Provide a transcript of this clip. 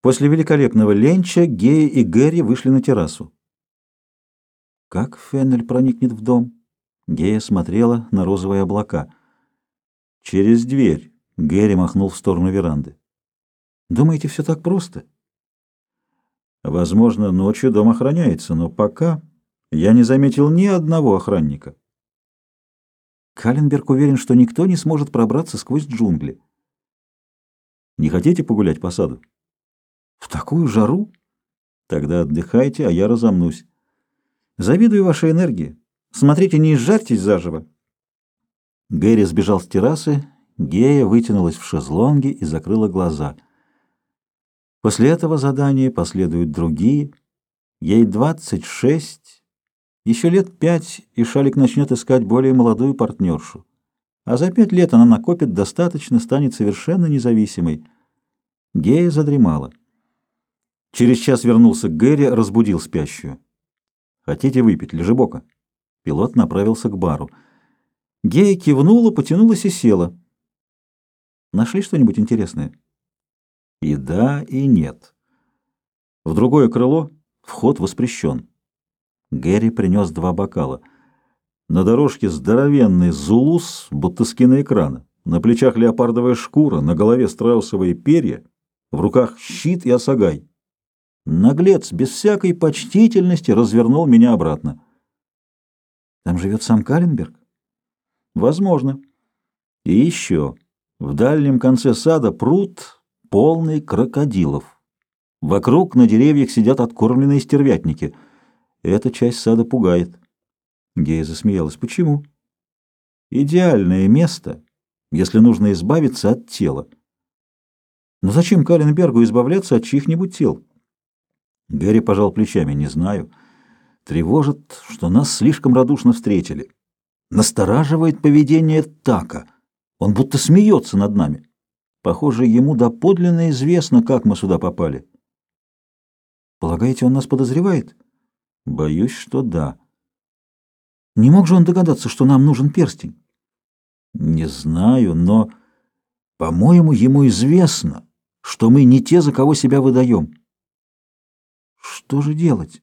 После великолепного ленча Гея и Гэри вышли на террасу. Как Феннель проникнет в дом? Гея смотрела на розовые облака. Через дверь. Гэри махнул в сторону веранды. Думаете, все так просто? Возможно, ночью дом охраняется, но пока я не заметил ни одного охранника. Каленберг уверен, что никто не сможет пробраться сквозь джунгли. Не хотите погулять по саду? В такую жару? Тогда отдыхайте, а я разомнусь. Завидую вашей энергии. Смотрите, не изжарьтесь заживо. Гэри сбежал с террасы, Гея вытянулась в шезлонге и закрыла глаза. После этого задания последуют другие. Ей двадцать шесть, еще лет пять, и Шалик начнет искать более молодую партнершу. А за пять лет она накопит достаточно, станет совершенно независимой. Гея задремала. Через час вернулся Гэри, разбудил спящую. «Хотите выпить, лежебока?» Пилот направился к бару. Гея кивнула, потянулась и села. «Нашли что-нибудь интересное?» И да, и нет. В другое крыло вход воспрещен. Гэри принес два бокала. На дорожке здоровенный зулус, будто с киноэкрана. На плечах леопардовая шкура, на голове страусовые перья, в руках щит и осагай. Наглец без всякой почтительности развернул меня обратно. Там живет сам Каленберг? Возможно. И еще. В дальнем конце сада пруд, полный крокодилов. Вокруг на деревьях сидят откормленные стервятники. Эта часть сада пугает. Гея засмеялась. Почему? Идеальное место, если нужно избавиться от тела. Но зачем Каленбергу избавляться от чьих-нибудь тел? Гэри пожал плечами. «Не знаю. Тревожит, что нас слишком радушно встретили. Настораживает поведение Така. Он будто смеется над нами. Похоже, ему доподлинно известно, как мы сюда попали». «Полагаете, он нас подозревает?» «Боюсь, что да». «Не мог же он догадаться, что нам нужен перстень?» «Не знаю, но, по-моему, ему известно, что мы не те, за кого себя выдаем». Что же делать?